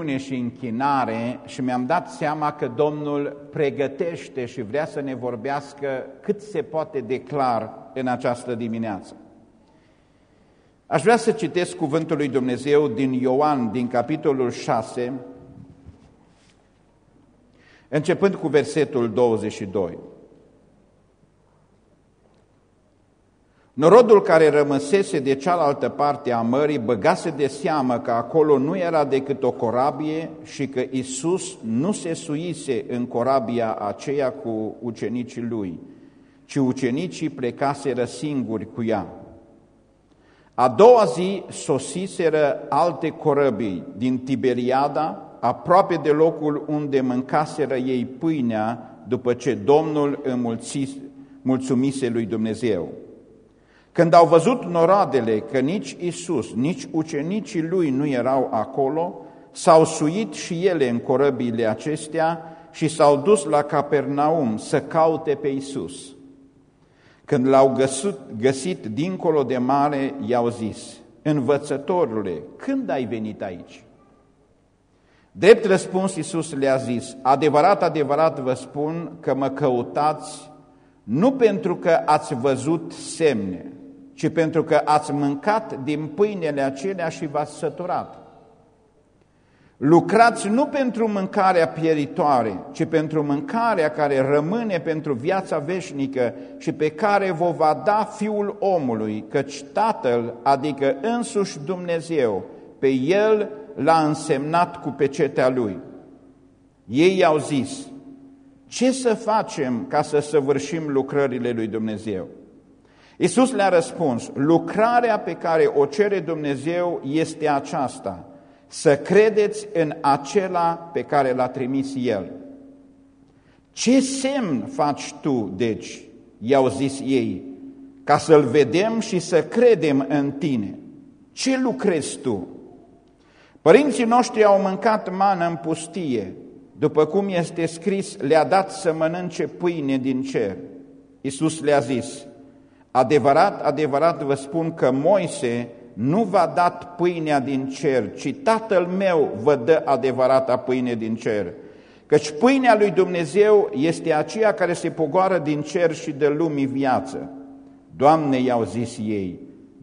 rugăciune și închinare și mi-am dat seama că Domnul pregătește și vrea să ne vorbească cât se poate declar în această dimineață. Aș vrea să citesc cuvântul lui Dumnezeu din Ioan, din capitolul 6, începând cu versetul 22. Norodul care rămăsese de cealaltă parte a mării băgase de seamă că acolo nu era decât o corabie și că Isus nu se suise în corabia aceea cu ucenicii lui, ci ucenicii plecaseră singuri cu ea. A doua zi sosiseră alte corăbii din Tiberiada, aproape de locul unde mâncaseră ei pâinea după ce Domnul îmulțise, mulțumise lui Dumnezeu. Când au văzut noradele că nici Isus, nici ucenicii lui nu erau acolo, s-au suit și ele în corăbiile acestea și s-au dus la Capernaum să caute pe Isus. Când l-au găsit, găsit dincolo de mare, i-au zis, Învățătorule, când ai venit aici? Drept răspuns, Iisus le-a zis, Adevărat, adevărat vă spun că mă căutați nu pentru că ați văzut semne, ci pentru că ați mâncat din pâinele acelea și v-ați săturat. Lucrați nu pentru mâncarea pieritoare, ci pentru mâncarea care rămâne pentru viața veșnică și pe care vă va da Fiul omului, căci Tatăl, adică însuși Dumnezeu, pe El l-a însemnat cu pecetea Lui. Ei i-au zis, ce să facem ca să săvârșim lucrările Lui Dumnezeu? Iisus le-a răspuns, lucrarea pe care o cere Dumnezeu este aceasta, să credeți în acela pe care l-a trimis El. Ce semn faci tu, deci, i-au zis ei, ca să-L vedem și să credem în tine? Ce lucrezi tu? Părinții noștri au mâncat mană în pustie, după cum este scris, le-a dat să mănânce pâine din cer. Iisus le-a zis, Adevărat, adevărat vă spun că Moise nu v-a dat pâinea din cer, ci Tatăl meu vă dă adevărata pâine din cer. Căci pâinea lui Dumnezeu este aceea care se pogoară din cer și de lumii viață. Doamne, i-au zis ei,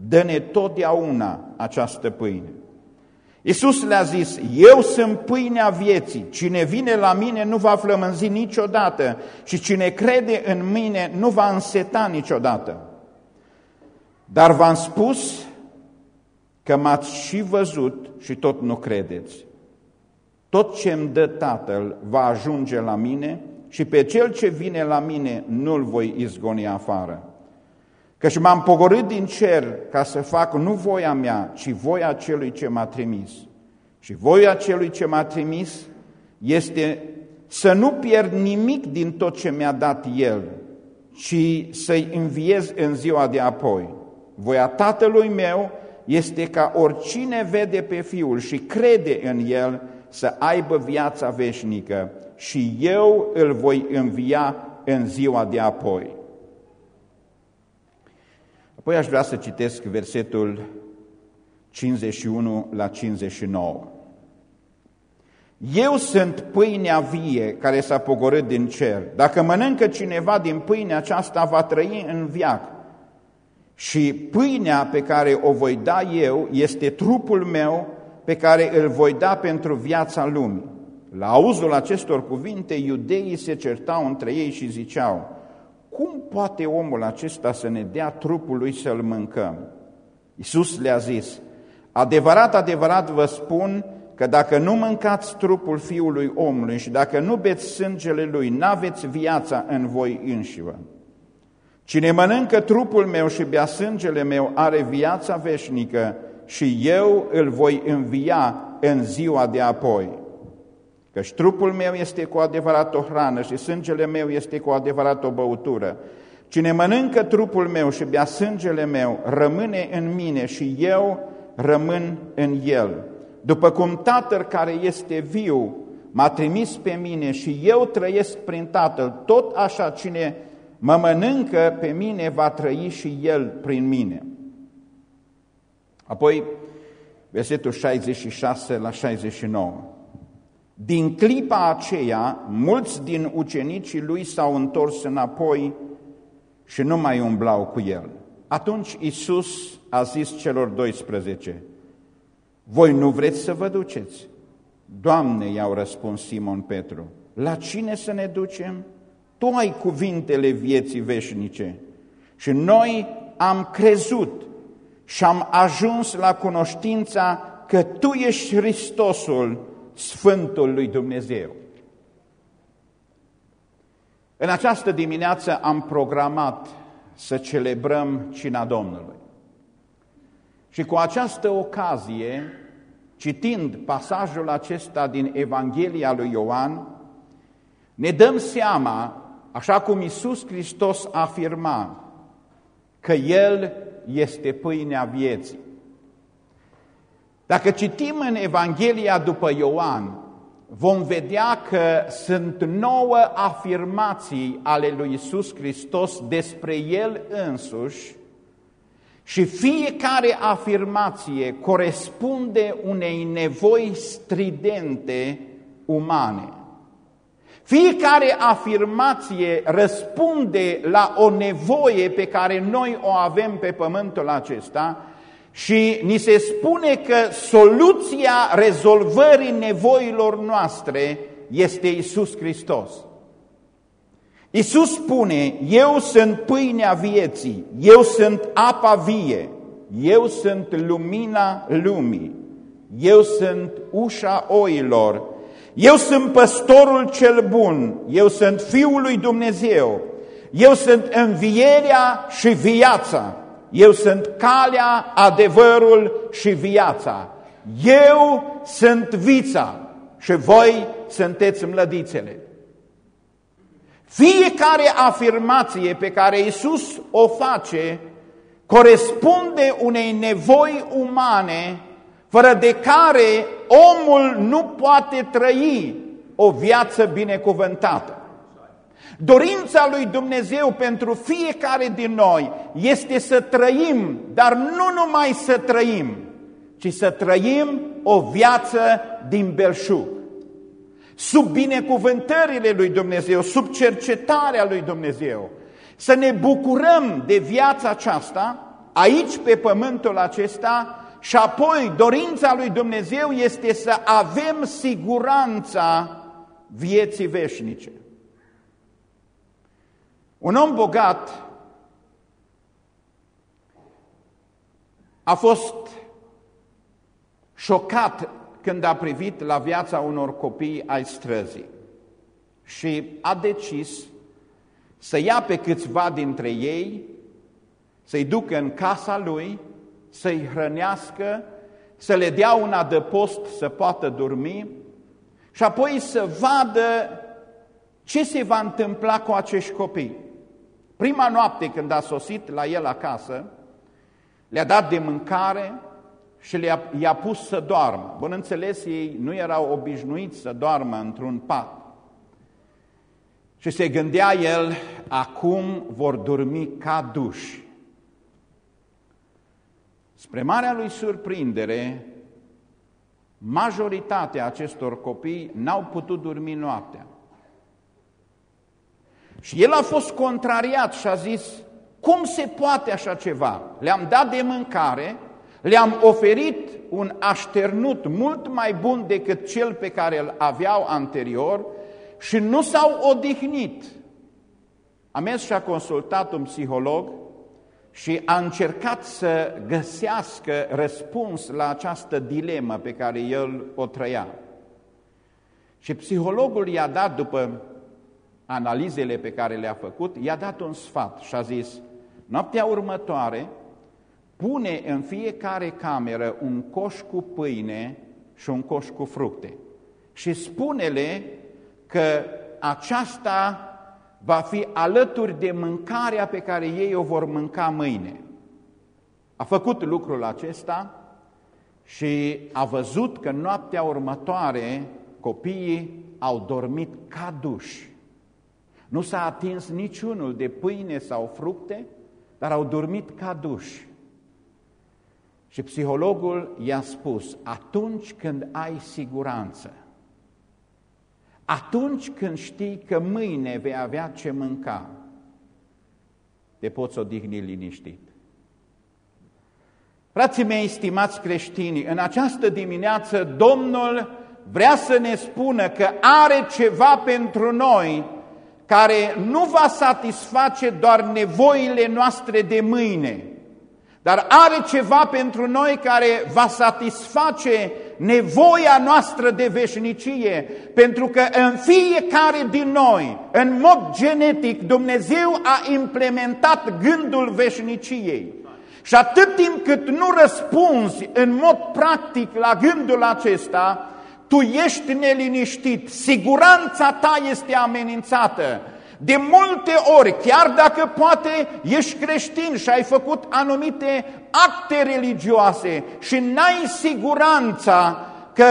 dă-ne totdeauna această pâine. Iisus le-a zis, eu sunt pâinea vieții, cine vine la mine nu va flămânzi niciodată și cine crede în mine nu va înseta niciodată. Dar v-am spus că m-ați și văzut și tot nu credeți. Tot ce îmi dă Tatăl va ajunge la mine și pe cel ce vine la mine nu-l voi izgoni afară. Căci m-am pogorât din cer ca să fac nu voia mea, ci voia celui ce m-a trimis. Și voia celui ce m-a trimis este să nu pierd nimic din tot ce mi-a dat El, ci să-i înviez în ziua de apoi. Voia Tatălui meu este ca oricine vede pe Fiul și crede în El să aibă viața veșnică și eu îl voi învia în ziua de apoi. Apoi aș vrea să citesc versetul 51 la 59. Eu sunt pâinea vie care s-a pogorât din cer. Dacă mănâncă cineva din pâinea aceasta, va trăi în viață. Și pâinea pe care o voi da eu este trupul meu pe care îl voi da pentru viața lumii. La auzul acestor cuvinte, iudeii se certau între ei și ziceau, cum poate omul acesta să ne dea trupul lui să-l mâncăm? Iisus le-a zis, adevărat, adevărat vă spun că dacă nu mâncați trupul fiului omului și dacă nu beți sângele lui, n-aveți viața în voi înșivă. Cine mănâncă trupul meu și bea sângele meu are viața veșnică și eu îl voi învia în ziua de apoi. Căci trupul meu este cu adevărat o hrană și sângele meu este cu adevărat o băutură. Cine mănâncă trupul meu și bea sângele meu rămâne în mine și eu rămân în el. După cum Tatăl care este viu m-a trimis pe mine și eu trăiesc prin Tatăl, tot așa cine mă mănâncă pe mine, va trăi și el prin mine. Apoi, versetul 66 la 69. Din clipa aceea, mulți din ucenicii lui s-au întors înapoi și nu mai umblau cu el. Atunci Isus a zis celor 12, Voi nu vreți să vă duceți? Doamne, i-au răspuns Simon Petru, la cine să ne ducem? Tu ai cuvintele vieții veșnice și noi am crezut și am ajuns la cunoștința că Tu ești Hristosul, Sfântul lui Dumnezeu. În această dimineață am programat să celebrăm cina Domnului. Și cu această ocazie, citind pasajul acesta din Evanghelia lui Ioan, ne dăm seama, așa cum Iisus Hristos afirma, că El este pâinea vieții. Dacă citim în Evanghelia după Ioan, vom vedea că sunt nouă afirmații ale lui Isus Hristos despre El însuși și fiecare afirmație corespunde unei nevoi stridente umane. Fiecare afirmație răspunde la o nevoie pe care noi o avem pe pământul acesta și ni se spune că soluția rezolvării nevoilor noastre este Isus Hristos. Isus spune, eu sunt pâinea vieții, eu sunt apa vie, eu sunt lumina lumii, eu sunt ușa oilor, eu sunt păstorul cel bun, eu sunt Fiul lui Dumnezeu, eu sunt învierea și viața. Eu sunt calea, adevărul și viața. Eu sunt vița și voi sunteți mlădițele. Fiecare afirmație pe care Isus o face corespunde unei nevoi umane fără de care omul nu poate trăi o viață binecuvântată. Dorința lui Dumnezeu pentru fiecare din noi este să trăim, dar nu numai să trăim, ci să trăim o viață din belșug. Sub binecuvântările lui Dumnezeu, sub cercetarea lui Dumnezeu, să ne bucurăm de viața aceasta, aici pe pământul acesta, și apoi dorința lui Dumnezeu este să avem siguranța vieții veșnice. Un om bogat a fost șocat când a privit la viața unor copii ai străzii și a decis să ia pe câțiva dintre ei, să-i ducă în casa lui, să-i hrănească, să le dea un adăpost să poată dormi și apoi să vadă ce se va întâmpla cu acești copii. Prima noapte când a sosit la el acasă, le-a dat de mâncare și i-a pus să doarmă. Bun înțeles, ei nu erau obișnuiți să doarmă într-un pat. Și se gândea el, acum vor dormi ca duși. Spre marea lui surprindere, majoritatea acestor copii n-au putut dormi noaptea. Și el a fost contrariat și a zis, cum se poate așa ceva? Le-am dat de mâncare, le-am oferit un așternut mult mai bun decât cel pe care îl aveau anterior și nu s-au odihnit. A mers și a consultat un psiholog și a încercat să găsească răspuns la această dilemă pe care el o trăia. Și psihologul i-a dat, după analizele pe care le-a făcut, i-a dat un sfat și a zis, noaptea următoare, pune în fiecare cameră un coș cu pâine și un coș cu fructe și spune-le că aceasta va fi alături de mâncarea pe care ei o vor mânca mâine. A făcut lucrul acesta și a văzut că noaptea următoare copiii au dormit ca duși. Nu s-a atins niciunul de pâine sau fructe, dar au dormit ca duși. Și psihologul i-a spus, atunci când ai siguranță, Atunci când știi că mâine vei avea ce mânca, te poți odihni liniștit. Frații mei, stimați creștini, în această dimineață Domnul vrea să ne spună că are ceva pentru noi care nu va satisface doar nevoile noastre de mâine, dar are ceva pentru noi care va satisface nevoia noastră de veșnicie, pentru că în fiecare din noi, în mod genetic, Dumnezeu a implementat gândul veșniciei. Și atât timp cât nu răspunzi în mod practic la gândul acesta, tu ești neliniștit, siguranța ta este amenințată. De multe ori, chiar dacă poate ești creștin și ai făcut anumite acte religioase și n-ai siguranța că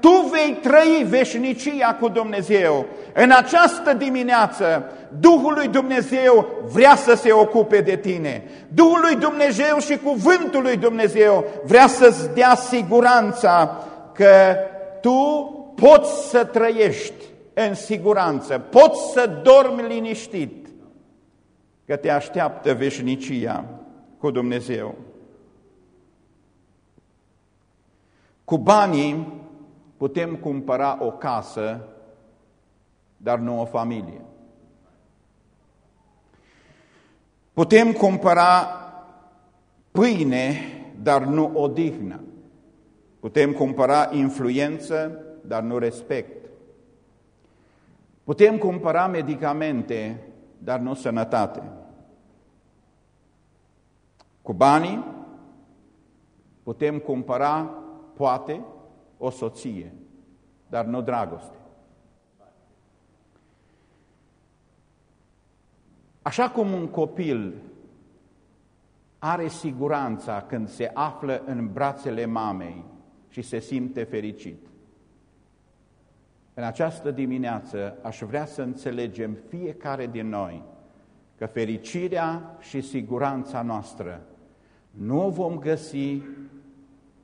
tu vei trăi veșnicia cu Dumnezeu, în această dimineață Duhul lui Dumnezeu vrea să se ocupe de tine. Duhul lui Dumnezeu și cuvântul lui Dumnezeu vrea să-ți dea siguranța că tu poți să trăiești în siguranță, poți să dormi liniștit, că te așteaptă veșnicia cu Dumnezeu. Cu banii putem cumpăra o casă, dar nu o familie. Putem cumpăra pâine, dar nu odihnă. Putem cumpăra influență, dar nu respect. Putem cumpăra medicamente, dar nu sănătate. Cu banii putem cumpăra, poate, o soție, dar nu dragoste. Așa cum un copil are siguranța când se află în brațele mamei și se simte fericit. În această dimineață aș vrea să înțelegem fiecare din noi că fericirea și siguranța noastră nu o vom găsi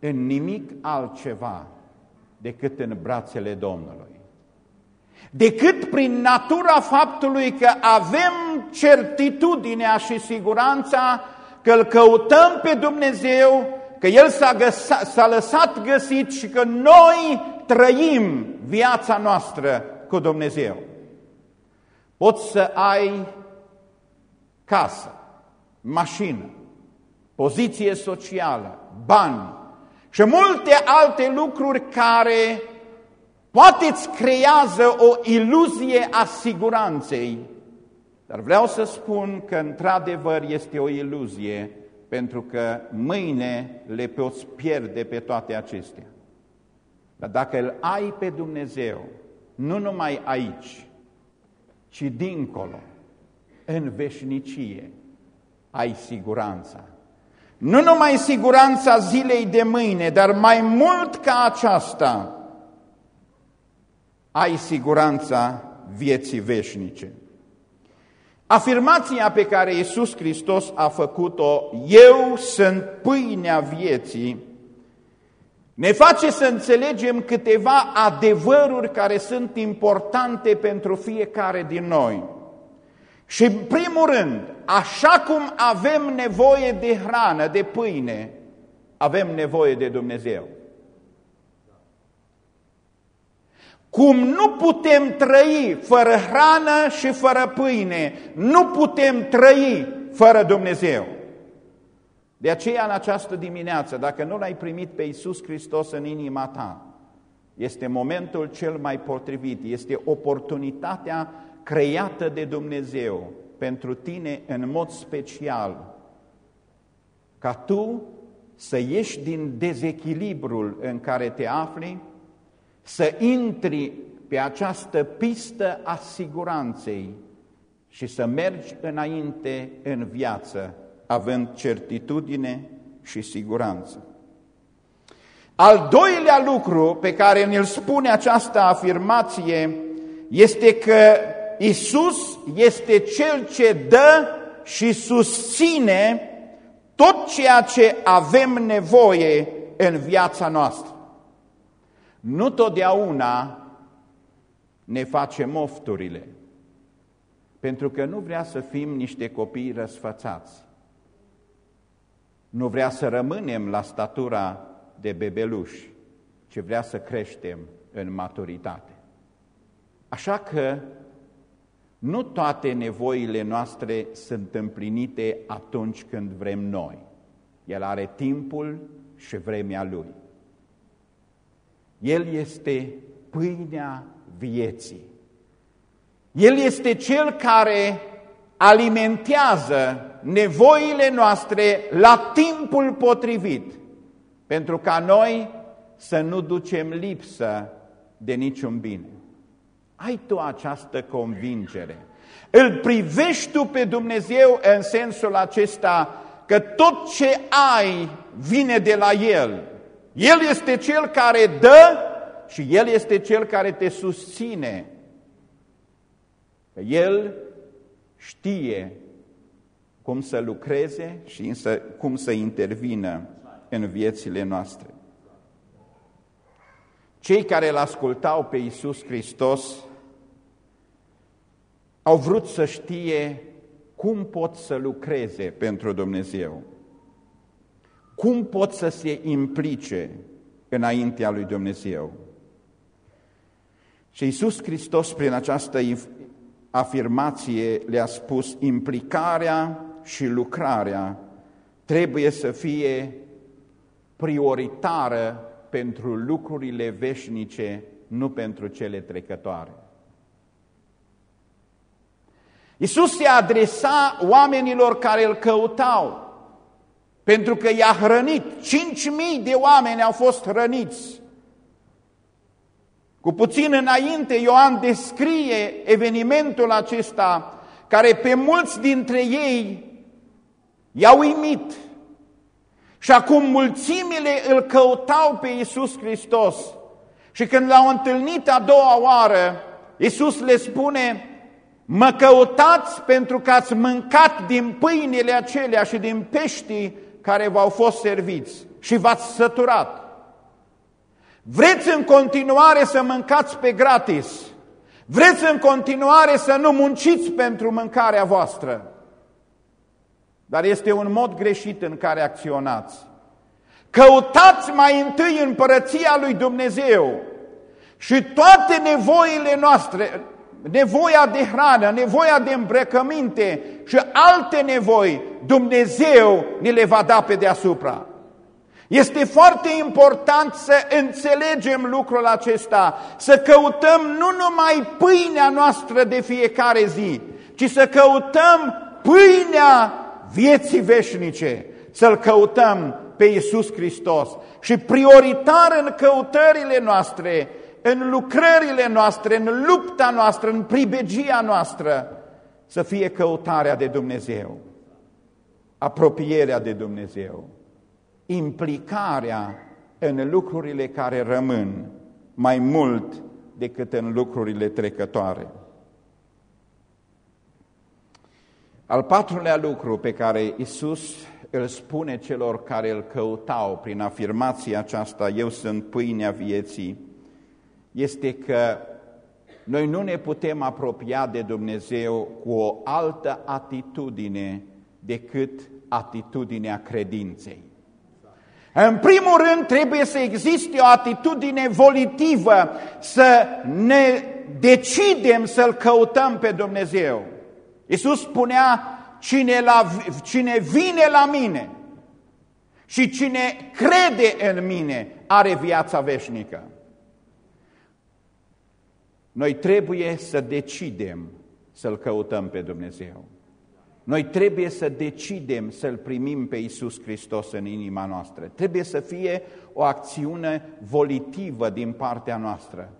în nimic altceva decât în brațele Domnului. Decât prin natura faptului că avem certitudinea și siguranța că îl căutăm pe Dumnezeu, că El s-a lăsat găsit și că noi trăim viața noastră cu Dumnezeu. Poți să ai casă, mașină, poziție socială, bani și multe alte lucruri care poate îți creează o iluzie a siguranței, dar vreau să spun că într-adevăr este o iluzie, pentru că mâine le poți pierde pe toate acestea. Dar dacă îl ai pe Dumnezeu, nu numai aici, ci dincolo, în veșnicie, ai siguranța. Nu numai siguranța zilei de mâine, dar mai mult ca aceasta, ai siguranța vieții veșnice. Afirmația pe care Iisus Hristos a făcut-o, eu sunt pâinea vieții, ne face să înțelegem câteva adevăruri care sunt importante pentru fiecare din noi. Și în primul rând, așa cum avem nevoie de hrană, de pâine, avem nevoie de Dumnezeu. Cum nu putem trăi fără hrană și fără pâine, nu putem trăi fără Dumnezeu. De aceea, în această dimineață, dacă nu l-ai primit pe Iisus Hristos în inima ta, este momentul cel mai potrivit, este oportunitatea creată de Dumnezeu pentru tine în mod special, ca tu să ieși din dezechilibrul în care te afli, să intri pe această pistă a siguranței și să mergi înainte în viață, având certitudine și siguranță. Al doilea lucru pe care ne-l spune această afirmație este că Isus este Cel ce dă și susține tot ceea ce avem nevoie în viața noastră. Nu totdeauna ne face mofturile, pentru că nu vrea să fim niște copii răsfățați. Nu vrea să rămânem la statura de bebeluși, ci vrea să creștem în maturitate. Așa că nu toate nevoile noastre sunt împlinite atunci când vrem noi. El are timpul și vremea Lui. El este pâinea vieții. El este Cel care alimentează nevoile noastre la timpul potrivit, pentru ca noi să nu ducem lipsă de niciun bine. Ai tu această convingere. Îl privești tu pe Dumnezeu în sensul acesta că tot ce ai vine de la El. El este Cel care dă și El este Cel care te susține. Că El știe cum să lucreze și cum să intervină în viețile noastre. Cei care îl ascultau pe Iisus Hristos au vrut să știe cum pot să lucreze pentru Dumnezeu, cum pot să se implice înaintea lui Dumnezeu. Și Iisus Hristos, prin această afirmație, le-a spus implicarea și lucrarea trebuie să fie prioritară pentru lucrurile veșnice, nu pentru cele trecătoare. Iisus se adresa oamenilor care îl căutau, pentru că i-a hrănit. Cinci mii de oameni au fost hrăniți. Cu puțin înainte, Ioan descrie evenimentul acesta, care pe mulți dintre ei i-a uimit. Și acum mulțimile îl căutau pe Iisus Hristos. Și când l-au întâlnit a doua oară, Iisus le spune, mă căutați pentru că ați mâncat din pâinile acelea și din peștii care v-au fost serviți și v-ați săturat. Vreți în continuare să mâncați pe gratis. Vreți în continuare să nu munciți pentru mâncarea voastră. Dar este un mod greșit în care acționați. Căutați mai întâi împărăția lui Dumnezeu și toate nevoile noastre, nevoia de hrană, nevoia de îmbrăcăminte și alte nevoi, Dumnezeu ne le va da pe deasupra. Este foarte important să înțelegem lucrul acesta, să căutăm nu numai pâinea noastră de fiecare zi, ci să căutăm pâinea vieții veșnice, să-L căutăm pe Iisus Hristos. Și prioritar în căutările noastre, în lucrările noastre, în lupta noastră, în pribegia noastră, să fie căutarea de Dumnezeu, apropierea de Dumnezeu, implicarea în lucrurile care rămân mai mult decât în lucrurile trecătoare. Al patrulea lucru pe care Isus îl spune celor care îl căutau prin afirmația aceasta, eu sunt pâinea vieții, este că noi nu ne putem apropia de Dumnezeu cu o altă atitudine decât atitudinea credinței. În primul rând trebuie să existe o atitudine volitivă, să ne decidem să-L căutăm pe Dumnezeu. Iisus spunea, cine, la, cine vine la mine și cine crede în mine are viața veșnică. Noi trebuie să decidem să-L căutăm pe Dumnezeu. Noi trebuie să decidem să-L primim pe Iisus Hristos în inima noastră. Trebuie să fie o acțiune volitivă din partea noastră.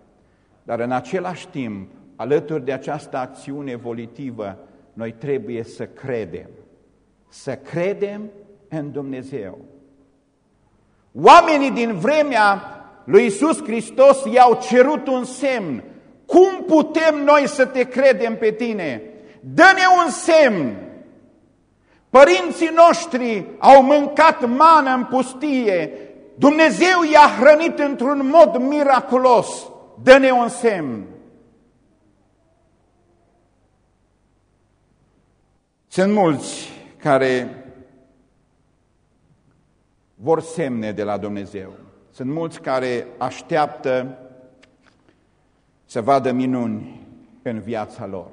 Dar în același timp, alături de această acțiune volitivă, noi trebuie să credem. Să credem în Dumnezeu. Oamenii din vremea lui Iisus Hristos i-au cerut un semn. Cum putem noi să te credem pe tine? Dă-ne un semn! Părinții noștri au mâncat mană în pustie, Dumnezeu i-a hrănit într-un mod miraculos, dă-ne un semn. Sunt mulți care vor semne de la Dumnezeu. Sunt mulți care așteaptă să vadă minuni în viața lor.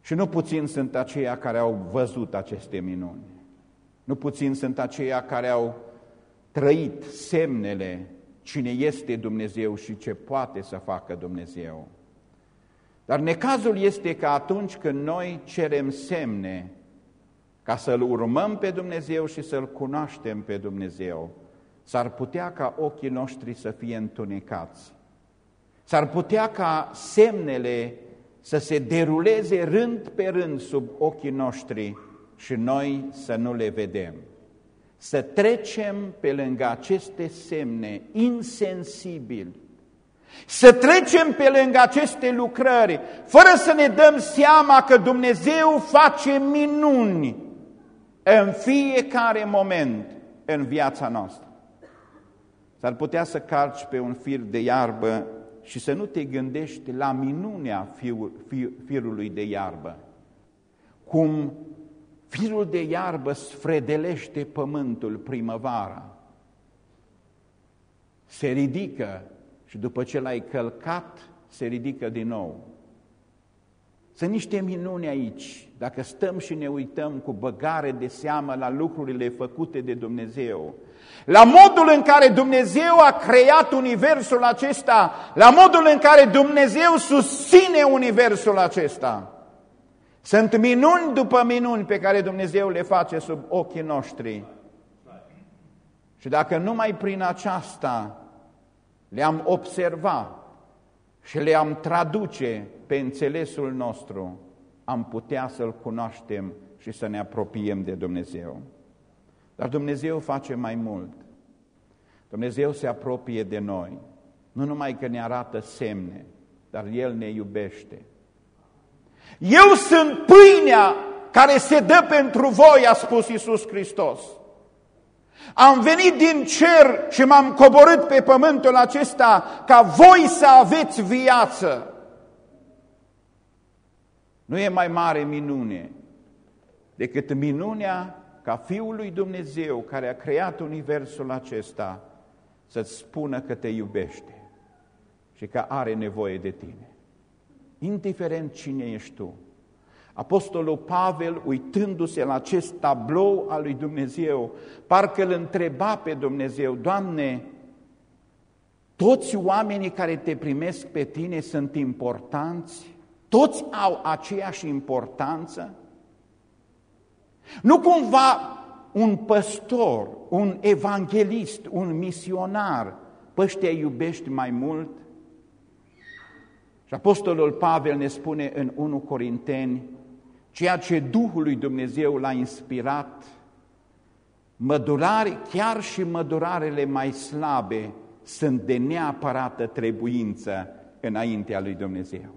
Și nu puțin sunt aceia care au văzut aceste minuni. Nu puțin sunt aceia care au trăit semnele cine este Dumnezeu și ce poate să facă Dumnezeu. Dar necazul este că atunci când noi cerem semne ca să-L urmăm pe Dumnezeu și să-L cunoaștem pe Dumnezeu, s-ar putea ca ochii noștri să fie întunecați. S-ar putea ca semnele să se deruleze rând pe rând sub ochii noștri și noi să nu le vedem. Să trecem pe lângă aceste semne insensibili, să trecem pe lângă aceste lucrări, fără să ne dăm seama că Dumnezeu face minuni în fiecare moment în viața noastră. S-ar putea să carci pe un fir de iarbă și să nu te gândești la minunea firului de iarbă, cum firul de iarbă sfredelește pământul primăvara, se ridică și după ce l-ai călcat, se ridică din nou. Sunt niște minuni aici, dacă stăm și ne uităm cu băgare de seamă la lucrurile făcute de Dumnezeu, la modul în care Dumnezeu a creat universul acesta, la modul în care Dumnezeu susține universul acesta. Sunt minuni după minuni pe care Dumnezeu le face sub ochii noștri. Și dacă numai prin aceasta le-am observat și le-am traduce pe înțelesul nostru, am putea să-L cunoaștem și să ne apropiem de Dumnezeu. Dar Dumnezeu face mai mult. Dumnezeu se apropie de noi, nu numai că ne arată semne, dar El ne iubește. Eu sunt pâinea care se dă pentru voi, a spus Iisus Hristos. Am venit din cer și m-am coborât pe pământul acesta ca voi să aveți viață. Nu e mai mare minune decât minunea ca Fiul lui Dumnezeu care a creat universul acesta să-ți spună că te iubește și că are nevoie de tine. Indiferent cine ești tu. Apostolul Pavel, uitându-se la acest tablou al lui Dumnezeu, parcă îl întreba pe Dumnezeu, Doamne, toți oamenii care te primesc pe tine sunt importanți? Toți au aceeași importanță? Nu cumva un păstor, un evanghelist, un misionar, pe ăștia iubești mai mult? Și Apostolul Pavel ne spune în 1 Corinteni, ceea ce Duhul lui Dumnezeu l-a inspirat, mădurare, chiar și mădurarele mai slabe sunt de neapărată trebuință înaintea lui Dumnezeu.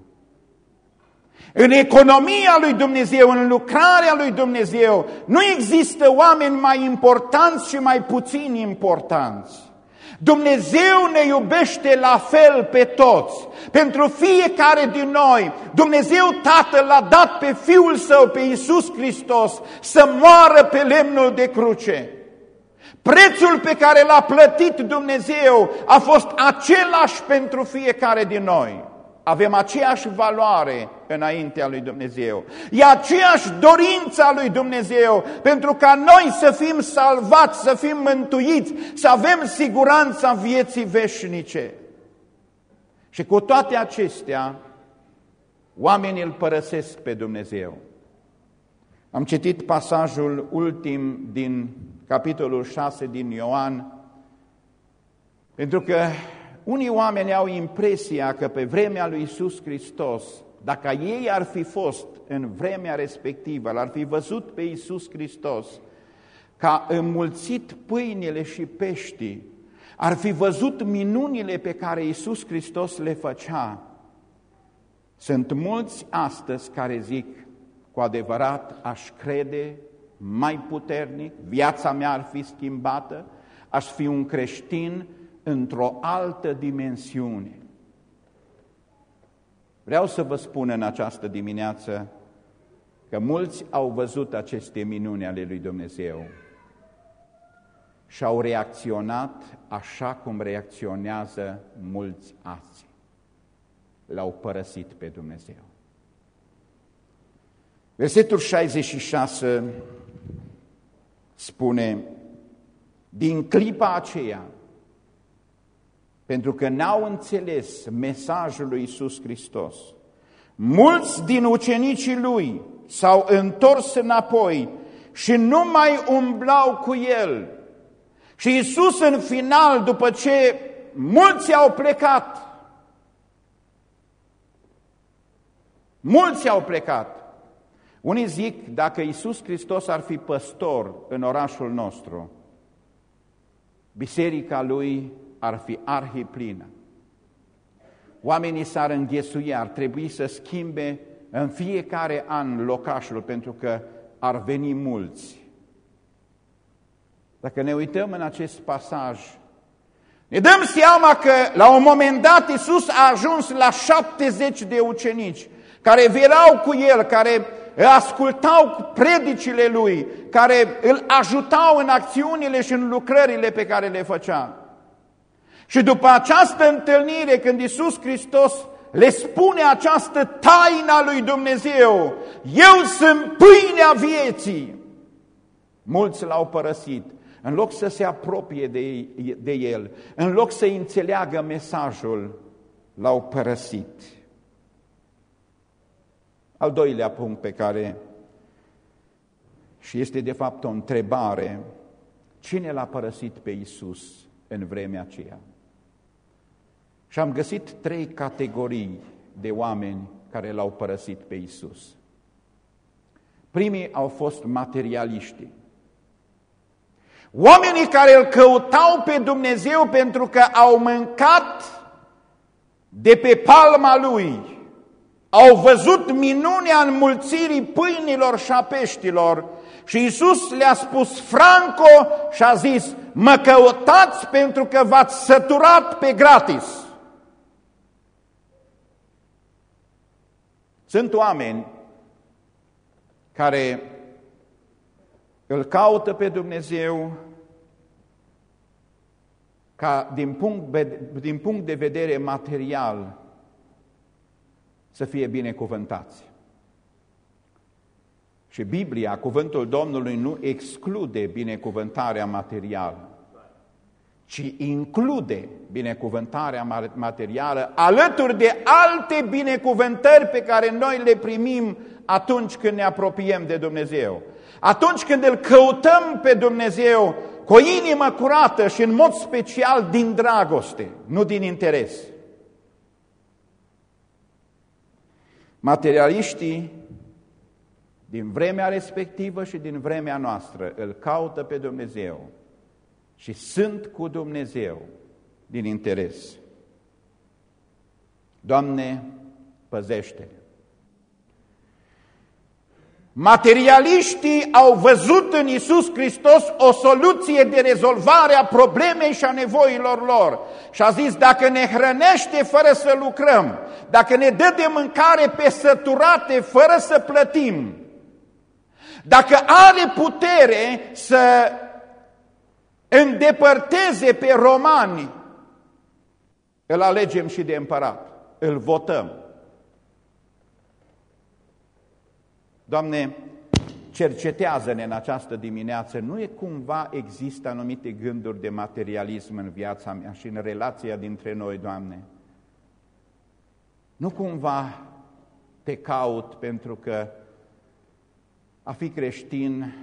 În economia lui Dumnezeu, în lucrarea lui Dumnezeu, nu există oameni mai importanți și mai puțin importanți. Dumnezeu ne iubește la fel pe toți. Pentru fiecare din noi, Dumnezeu Tatăl l-a dat pe Fiul Său, pe Iisus Hristos, să moară pe lemnul de cruce. Prețul pe care l-a plătit Dumnezeu a fost același pentru fiecare din noi. Avem aceeași valoare înaintea lui Dumnezeu. E aceeași dorință a lui Dumnezeu pentru ca noi să fim salvați, să fim mântuiți, să avem siguranța vieții veșnice. Și cu toate acestea, oamenii îl părăsesc pe Dumnezeu. Am citit pasajul ultim din capitolul 6 din Ioan, pentru că unii oameni au impresia că pe vremea lui Isus Hristos, dacă ei ar fi fost în vremea respectivă, l-ar fi văzut pe Isus Hristos ca înmulțit pâinile și peștii, ar fi văzut minunile pe care Isus Hristos le făcea. Sunt mulți astăzi care zic, cu adevărat aș crede mai puternic, viața mea ar fi schimbată, aș fi un creștin într-o altă dimensiune. Vreau să vă spun în această dimineață că mulți au văzut aceste minuni ale lui Dumnezeu și au reacționat așa cum reacționează mulți azi. L-au părăsit pe Dumnezeu. Versetul 66 spune, din clipa aceea, pentru că n-au înțeles mesajul lui Iisus Hristos, mulți din ucenicii lui s-au întors înapoi și nu mai umblau cu el. Și Iisus în final, după ce mulți au plecat, mulți au plecat, unii zic, dacă Iisus Hristos ar fi păstor în orașul nostru, biserica lui ar fi arhiplină. Oamenii s-ar înghesui, ar trebui să schimbe în fiecare an locașul pentru că ar veni mulți. Dacă ne uităm în acest pasaj, ne dăm seama că la un moment dat Iisus a ajuns la 70 de ucenici care verau cu el, care ascultau predicile lui, care îl ajutau în acțiunile și în lucrările pe care le făcea. Și după această întâlnire, când Iisus Hristos le spune această taina lui Dumnezeu, eu sunt pâinea vieții, mulți l-au părăsit. În loc să se apropie de, de el, în loc să înțeleagă mesajul, l-au părăsit. Al doilea punct pe care, și este de fapt o întrebare, cine l-a părăsit pe Isus în vremea aceea? Și am găsit trei categorii de oameni care l-au părăsit pe Isus. Primii au fost materialiști. Oamenii care îl căutau pe Dumnezeu pentru că au mâncat de pe palma Lui, au văzut minunea înmulțirii pâinilor și a peștilor și Iisus le-a spus franco și a zis, mă căutați pentru că v-ați săturat pe gratis. Sunt oameni care îl caută pe Dumnezeu ca din punct, din punct de vedere material să fie binecuvântați. Și Biblia, cuvântul Domnului, nu exclude binecuvântarea materială, ci include binecuvântarea materială alături de alte binecuvântări pe care noi le primim atunci când ne apropiem de Dumnezeu. Atunci când îl căutăm pe Dumnezeu cu o inimă curată și în mod special din dragoste, nu din interes. Materialiștii din vremea respectivă și din vremea noastră îl caută pe Dumnezeu și sunt cu Dumnezeu din interes. Doamne, păzește-le! Materialiștii au văzut în Isus Hristos o soluție de rezolvare a problemei și a nevoilor lor. Și a zis, dacă ne hrănește fără să lucrăm, dacă ne dă de mâncare pe săturate fără să plătim, dacă are putere să îndepărteze pe romani, îl alegem și de împărat, îl votăm. Doamne, cercetează-ne în această dimineață, nu e cumva există anumite gânduri de materialism în viața mea și în relația dintre noi, Doamne? Nu cumva te caut pentru că a fi creștin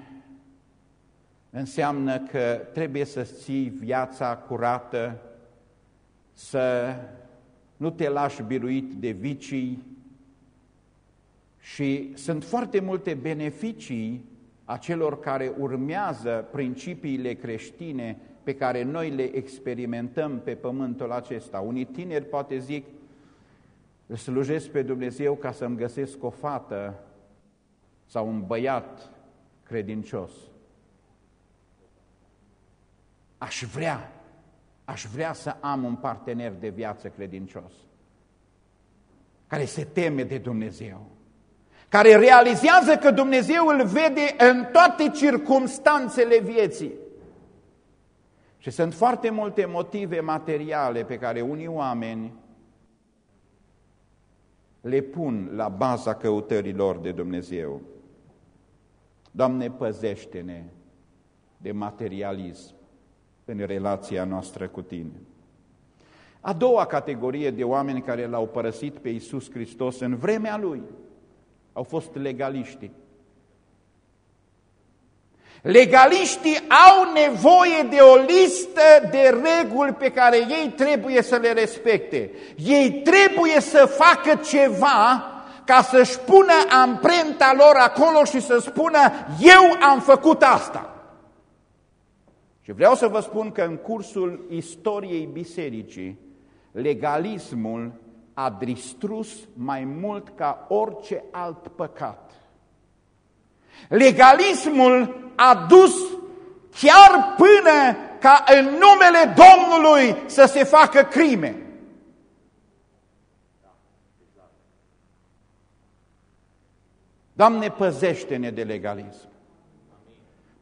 înseamnă că trebuie să ții viața curată, să nu te lași biruit de vicii, și sunt foarte multe beneficii a celor care urmează principiile creștine pe care noi le experimentăm pe pământul acesta. Unii tineri poate zic, îl slujesc pe Dumnezeu ca să-mi găsesc o fată sau un băiat credincios. Aș vrea, aș vrea să am un partener de viață credincios. care se teme de Dumnezeu, care realizează că Dumnezeu îl vede în toate circumstanțele vieții. Și sunt foarte multe motive materiale pe care unii oameni le pun la baza căutărilor de Dumnezeu. Doamne, păzește-ne de materialism în relația noastră cu Tine. A doua categorie de oameni care l-au părăsit pe Iisus Hristos în vremea Lui au fost legaliștii. Legaliștii au nevoie de o listă de reguli pe care ei trebuie să le respecte. Ei trebuie să facă ceva ca să-și pună amprenta lor acolo și să spună eu am făcut asta. Și vreau să vă spun că în cursul istoriei bisericii, legalismul a distrus mai mult ca orice alt păcat. Legalismul a dus chiar până ca în numele Domnului să se facă crime. Doamne, păzește-ne de legalism.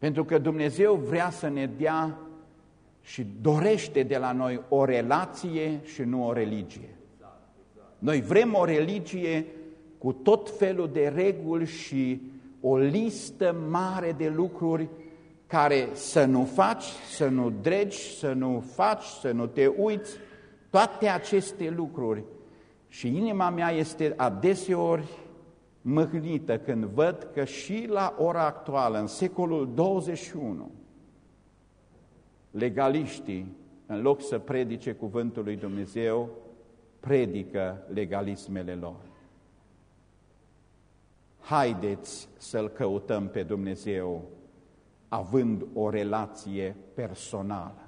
Pentru că Dumnezeu vrea să ne dea și dorește de la noi o relație și nu o religie. Noi vrem o religie cu tot felul de reguli și o listă mare de lucruri care să nu faci, să nu dregi, să nu faci, să nu te uiți, toate aceste lucruri. Și inima mea este adeseori mâhnită când văd că și la ora actuală, în secolul 21, legaliștii, în loc să predice cuvântul lui Dumnezeu, predică legalismele lor. Haideți să-L căutăm pe Dumnezeu având o relație personală.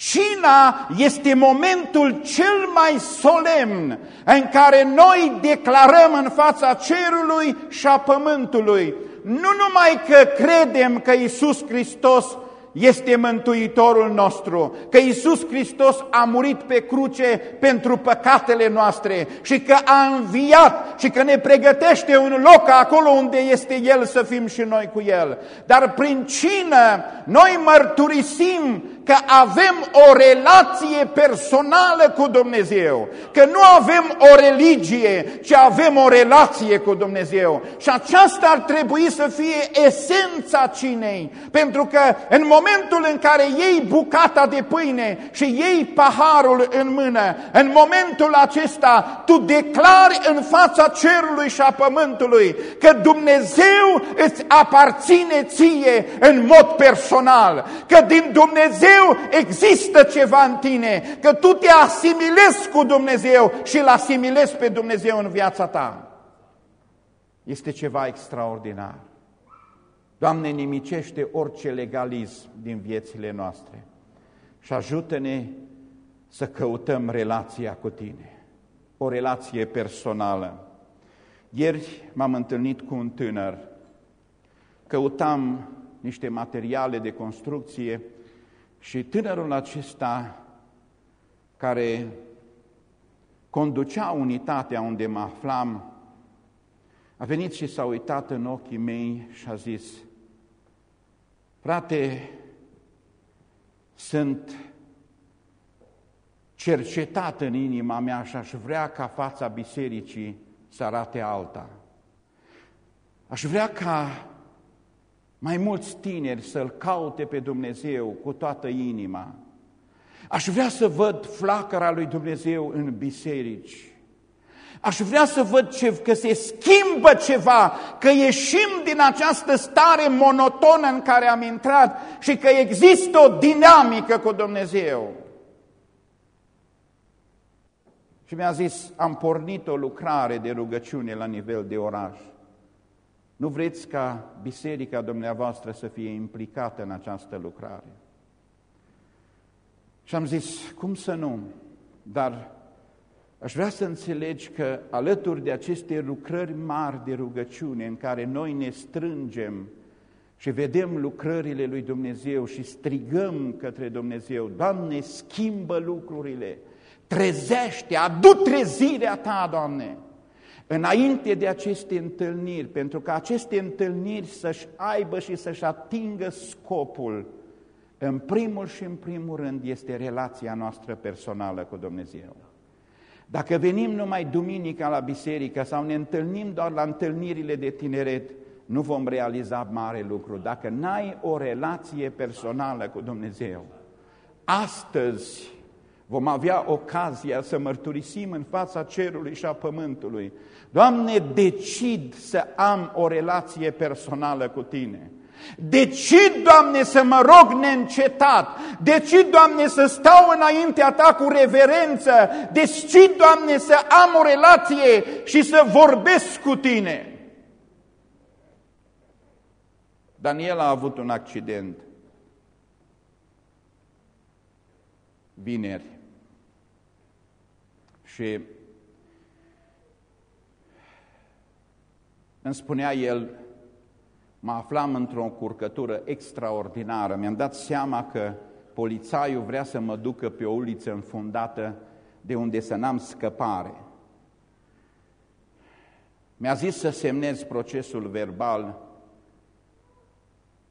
Cina este momentul cel mai solemn în care noi declarăm în fața cerului și a pământului nu numai că credem că Isus Hristos este Mântuitorul nostru, că Iisus Hristos a murit pe cruce pentru păcatele noastre și că a înviat și că ne pregătește un loc acolo unde este El să fim și noi cu El. Dar prin cină noi mărturisim că avem o relație personală cu Dumnezeu, că nu avem o religie, ci avem o relație cu Dumnezeu. Și aceasta ar trebui să fie esența cinei, pentru că în momentul în care iei bucata de pâine și iei paharul în mână, în momentul acesta tu declari în fața cerului și a pământului că Dumnezeu îți aparține ție în mod personal, că din Dumnezeu Dumnezeu există ceva în tine, că tu te asimilezi cu Dumnezeu și îl asimilezi pe Dumnezeu în viața ta. Este ceva extraordinar. Doamne, nimicește orice legalism din viețile noastre și ajută-ne să căutăm relația cu Tine, o relație personală. Ieri m-am întâlnit cu un tânăr, căutam niște materiale de construcție și tânărul acesta care conducea unitatea unde mă aflam, a venit și s-a uitat în ochii mei și a zis, frate, sunt cercetat în inima mea și aș vrea ca fața bisericii să arate alta. Aș vrea ca mai mulți tineri să-L caute pe Dumnezeu cu toată inima. Aș vrea să văd flacăra lui Dumnezeu în biserici. Aș vrea să văd ce, că se schimbă ceva, că ieșim din această stare monotonă în care am intrat și că există o dinamică cu Dumnezeu. Și mi-a zis, am pornit o lucrare de rugăciune la nivel de oraș. Nu vreți ca biserica dumneavoastră să fie implicată în această lucrare? Și am zis, cum să nu? Dar aș vrea să înțelegi că alături de aceste lucrări mari de rugăciune în care noi ne strângem și vedem lucrările lui Dumnezeu și strigăm către Dumnezeu, Doamne, schimbă lucrurile, trezește, adu trezirea Ta, Doamne, înainte de aceste întâlniri, pentru că aceste întâlniri să-și aibă și să-și atingă scopul, în primul și în primul rând este relația noastră personală cu Dumnezeu. Dacă venim numai duminica la biserică sau ne întâlnim doar la întâlnirile de tineret, nu vom realiza mare lucru. Dacă n-ai o relație personală cu Dumnezeu, astăzi vom avea ocazia să mărturisim în fața cerului și a pământului. Doamne, decid să am o relație personală cu Tine. Decid, Doamne, să mă rog neîncetat. Decid, Doamne, să stau înaintea Ta cu reverență. Decid, Doamne, să am o relație și să vorbesc cu Tine. Daniel a avut un accident vineri și îmi spunea el, mă aflam într-o curcătură extraordinară, mi-am dat seama că polițaiul vrea să mă ducă pe o uliță înfundată de unde să n-am scăpare. Mi-a zis să semnez procesul verbal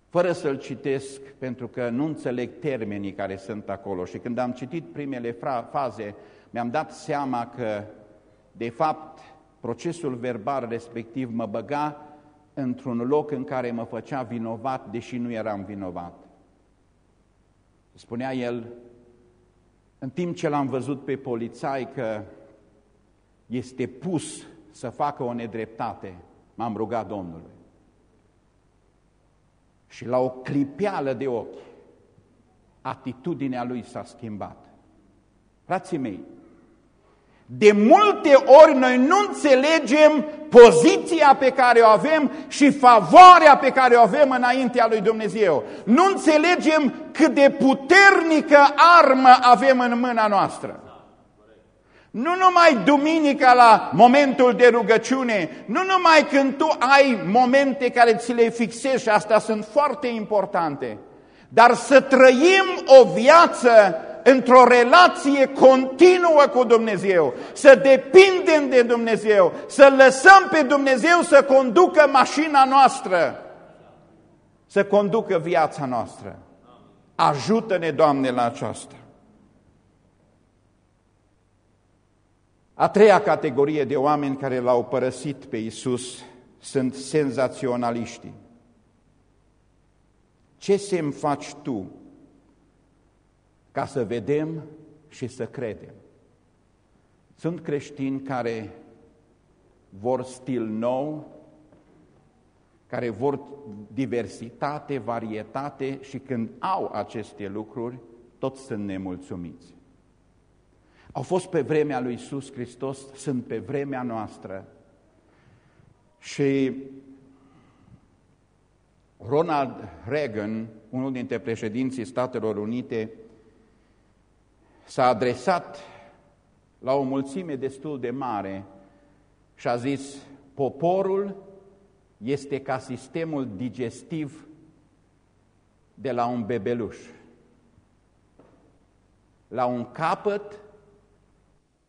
fără să-l citesc pentru că nu înțeleg termenii care sunt acolo. Și când am citit primele faze, mi-am dat seama că, de fapt, procesul verbal respectiv mă băga într-un loc în care mă făcea vinovat, deși nu eram vinovat. Spunea el, în timp ce l-am văzut pe polițai că este pus să facă o nedreptate, m-am rugat Domnului. Și la o clipeală de ochi, atitudinea lui s-a schimbat. Frații mei, de multe ori noi nu înțelegem poziția pe care o avem și favoarea pe care o avem înaintea lui Dumnezeu. Nu înțelegem cât de puternică armă avem în mâna noastră. Nu numai duminica la momentul de rugăciune, nu numai când tu ai momente care ți le fixezi și astea sunt foarte importante, dar să trăim o viață într-o relație continuă cu Dumnezeu, să depindem de Dumnezeu, să lăsăm pe Dumnezeu să conducă mașina noastră, să conducă viața noastră. Ajută-ne, Doamne, la aceasta. A treia categorie de oameni care l-au părăsit pe Isus sunt senzaționaliștii. Ce semn faci tu ca să vedem și să credem? Sunt creștini care vor stil nou, care vor diversitate, varietate și când au aceste lucruri, toți sunt nemulțumiți. Au fost pe vremea lui Iisus Hristos, sunt pe vremea noastră. Și Ronald Reagan, unul dintre președinții Statelor Unite, s-a adresat la o mulțime destul de mare și a zis, poporul este ca sistemul digestiv de la un bebeluș. La un capăt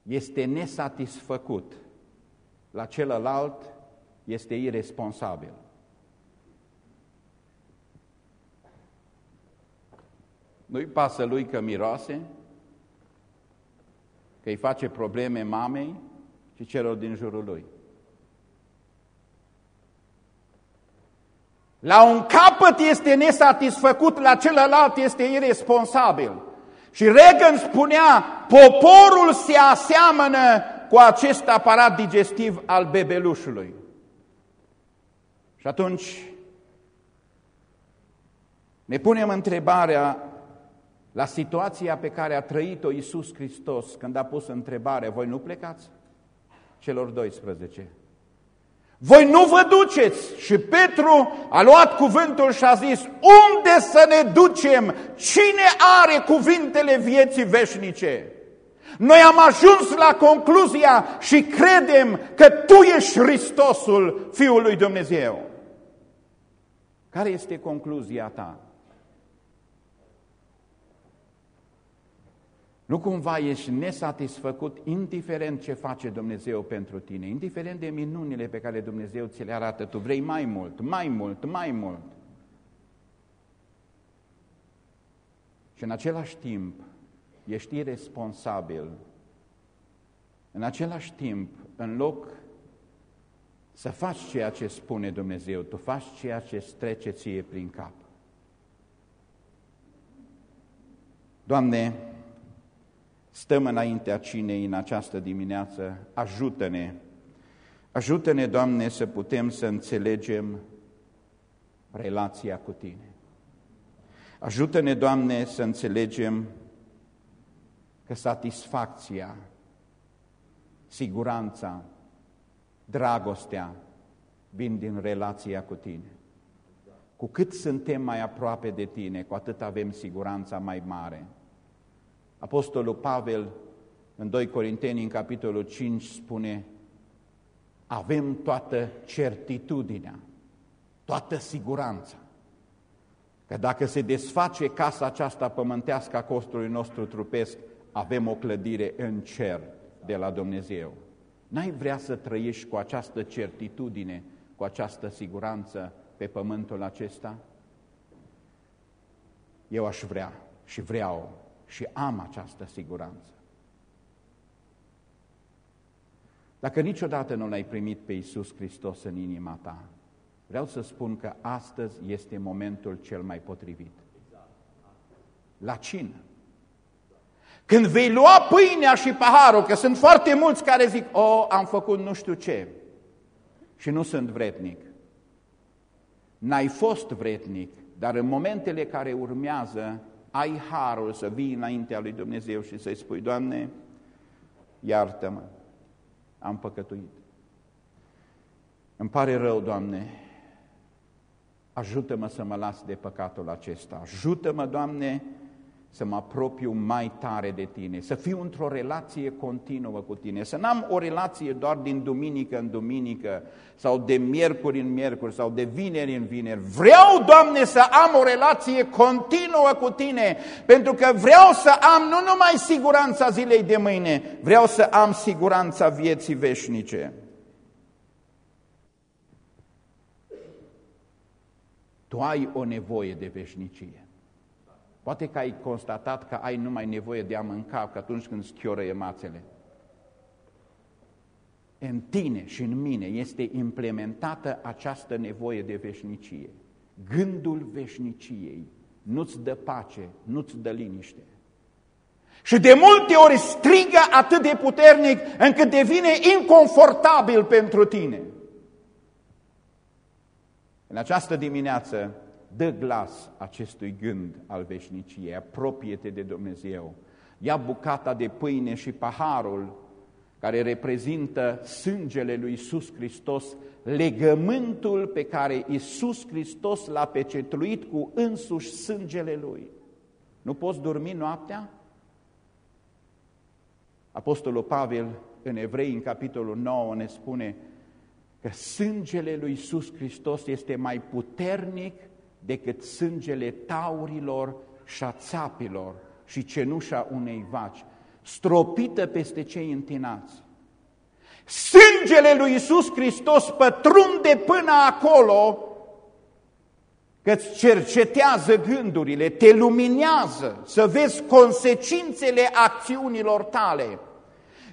este nesatisfăcut, la celălalt este irresponsabil. Nu-i pasă lui că miroase, că îi face probleme mamei și celor din jurul lui. La un capăt este nesatisfăcut, la celălalt este irresponsabil. Și Reagan spunea, poporul se aseamănă cu acest aparat digestiv al bebelușului. Și atunci ne punem întrebarea la situația pe care a trăit-o Iisus Hristos când a pus întrebarea, voi nu plecați? Celor 12. Voi nu vă duceți! Și Petru a luat cuvântul și a zis, unde să ne ducem? Cine are cuvintele vieții veșnice? Noi am ajuns la concluzia și credem că Tu ești Hristosul Fiul lui Dumnezeu. Care este concluzia ta? Nu cumva ești nesatisfăcut, indiferent ce face Dumnezeu pentru tine, indiferent de minunile pe care Dumnezeu ți le arată, tu vrei mai mult, mai mult, mai mult. Și în același timp ești irresponsabil. În același timp, în loc să faci ceea ce spune Dumnezeu, tu faci ceea ce îți trece ție prin cap. Doamne, stăm înaintea cinei în această dimineață, ajută-ne, ajută-ne, Doamne, să putem să înțelegem relația cu Tine. Ajută-ne, Doamne, să înțelegem că satisfacția, siguranța, dragostea vin din relația cu Tine. Cu cât suntem mai aproape de Tine, cu atât avem siguranța mai mare. Apostolul Pavel, în 2 Corinteni, în capitolul 5, spune avem toată certitudinea, toată siguranța, că dacă se desface casa aceasta pământească a costului nostru trupesc, avem o clădire în cer de la Dumnezeu. N-ai vrea să trăiești cu această certitudine, cu această siguranță pe pământul acesta? Eu aș vrea și vreau și am această siguranță. Dacă niciodată nu l-ai primit pe Iisus Hristos în inima ta, vreau să spun că astăzi este momentul cel mai potrivit. La cină. Când vei lua pâinea și paharul, că sunt foarte mulți care zic, o, am făcut nu știu ce și nu sunt vretnic. N-ai fost vretnic, dar în momentele care urmează, ai harul să vii înaintea lui Dumnezeu și să-i spui, Doamne, iartă-mă, am păcătuit. Îmi pare rău, Doamne, ajută-mă să mă las de păcatul acesta. Ajută-mă, Doamne, să mă apropiu mai tare de tine, să fiu într-o relație continuă cu tine, să n-am o relație doar din duminică în duminică sau de miercuri în miercuri sau de vineri în vineri. Vreau, Doamne, să am o relație continuă cu tine, pentru că vreau să am nu numai siguranța zilei de mâine, vreau să am siguranța vieții veșnice. Tu ai o nevoie de veșnicie. Poate că ai constatat că ai numai nevoie de a mânca că atunci când schioră mațele. În tine și în mine este implementată această nevoie de veșnicie. Gândul veșniciei nu-ți dă pace, nu-ți dă liniște. Și de multe ori strigă atât de puternic încât devine inconfortabil pentru tine. În această dimineață dă glas acestui gând al veșniciei, apropie-te de Dumnezeu, ia bucata de pâine și paharul care reprezintă sângele lui Iisus Hristos, legământul pe care Iisus Hristos l-a pecetluit cu însuși sângele Lui. Nu poți dormi noaptea? Apostolul Pavel în Evrei, în capitolul 9, ne spune că sângele lui Iisus Hristos este mai puternic decât sângele taurilor și a țapilor și cenușa unei vaci, stropită peste cei întinați. Sângele lui Iisus Hristos pătrunde până acolo că îți cercetează gândurile, te luminează să vezi consecințele acțiunilor tale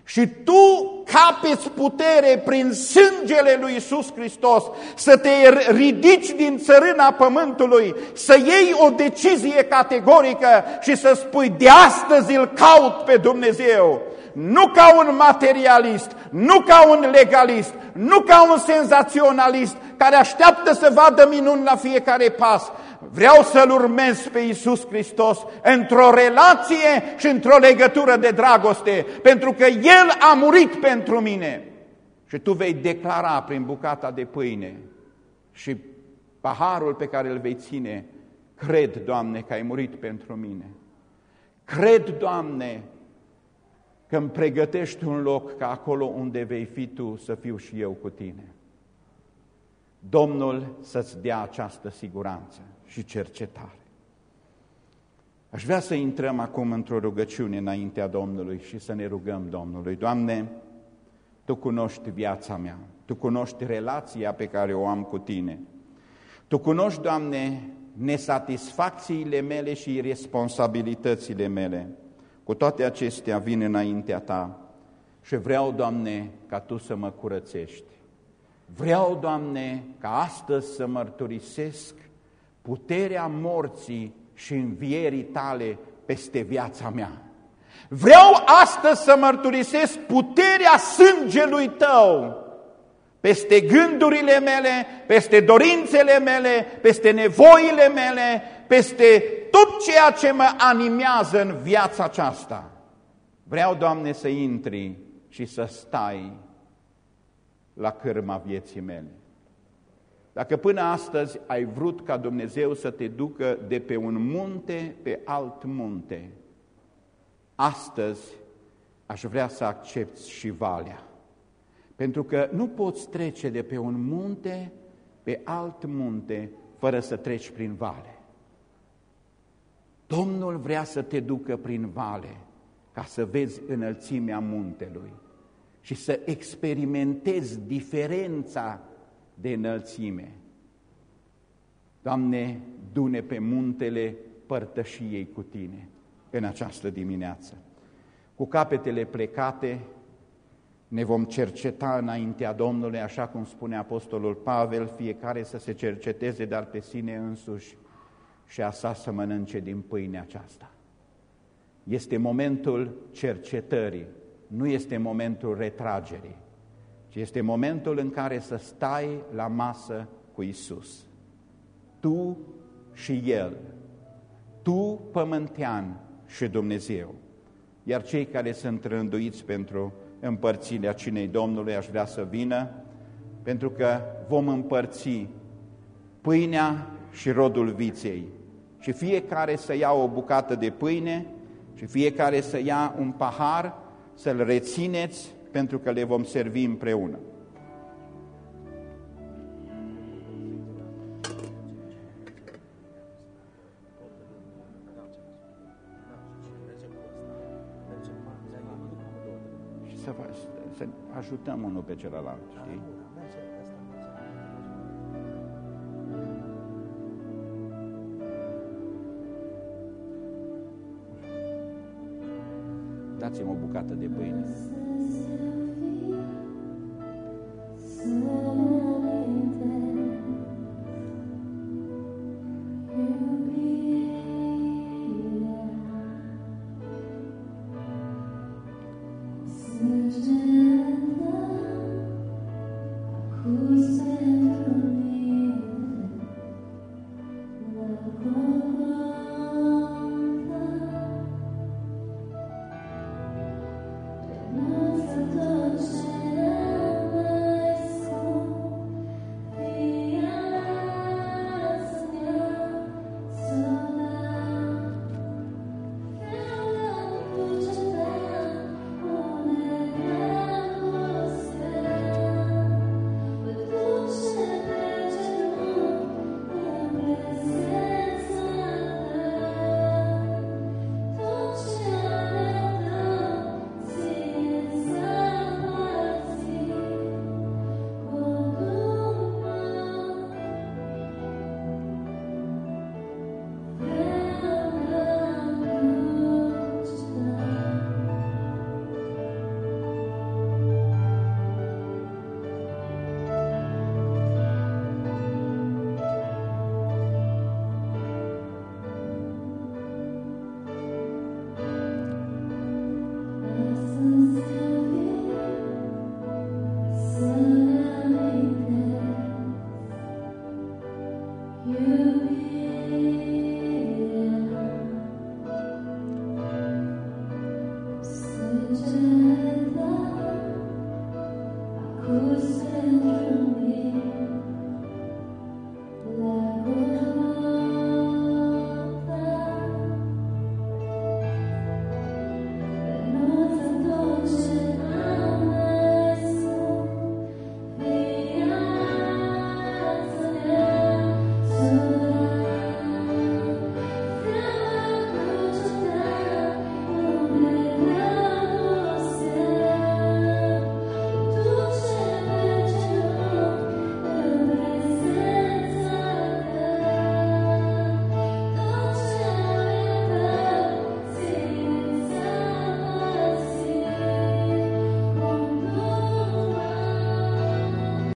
și tu capeți putere prin sângele lui Isus Hristos să te ridici din țărâna pământului, să iei o decizie categorică și să spui de astăzi îl caut pe Dumnezeu. Nu ca un materialist, nu ca un legalist, nu ca un senzaționalist care așteaptă să vadă minuni la fiecare pas, Vreau să-L urmez pe Iisus Hristos într-o relație și într-o legătură de dragoste, pentru că El a murit pentru mine. Și tu vei declara prin bucata de pâine și paharul pe care îl vei ține, cred, Doamne, că ai murit pentru mine. Cred, Doamne, că îmi pregătești un loc ca acolo unde vei fi Tu să fiu și eu cu Tine. Domnul să-ți dea această siguranță și cercetare. Aș vrea să intrăm acum într-o rugăciune înaintea Domnului și să ne rugăm Domnului. Doamne, Tu cunoști viața mea, Tu cunoști relația pe care o am cu Tine. Tu cunoști, Doamne, nesatisfacțiile mele și responsabilitățile mele. Cu toate acestea vin înaintea Ta și vreau, Doamne, ca Tu să mă curățești. Vreau, Doamne, ca astăzi să mărturisesc puterea morții și învierii Tale peste viața mea. Vreau astăzi să mărturisesc puterea sângelui Tău peste gândurile mele, peste dorințele mele, peste nevoile mele, peste tot ceea ce mă animează în viața aceasta. Vreau, Doamne, să intri și să stai la cârma vieții mele. Dacă până astăzi ai vrut ca Dumnezeu să te ducă de pe un munte pe alt munte, astăzi aș vrea să accepti și valea. Pentru că nu poți trece de pe un munte pe alt munte fără să treci prin vale. Domnul vrea să te ducă prin vale ca să vezi înălțimea muntelui și să experimentezi diferența de înălțime. Doamne, dune pe muntele părtășiei cu Tine în această dimineață. Cu capetele plecate, ne vom cerceta înaintea Domnului, așa cum spune Apostolul Pavel, fiecare să se cerceteze, dar pe sine însuși și a sa să mănânce din pâinea aceasta. Este momentul cercetării, nu este momentul retragerii, ci este momentul în care să stai la masă cu Isus. Tu și El, tu pământean și Dumnezeu, iar cei care sunt rânduiți pentru împărțirea cinei Domnului aș vrea să vină, pentru că vom împărți pâinea și rodul viței. Și fiecare să ia o bucată de pâine și fiecare să ia un pahar, să-l rețineți, pentru că le vom servi împreună. ajutăm unul pe celălalt, știi? Dați-mi o bucată de pâine.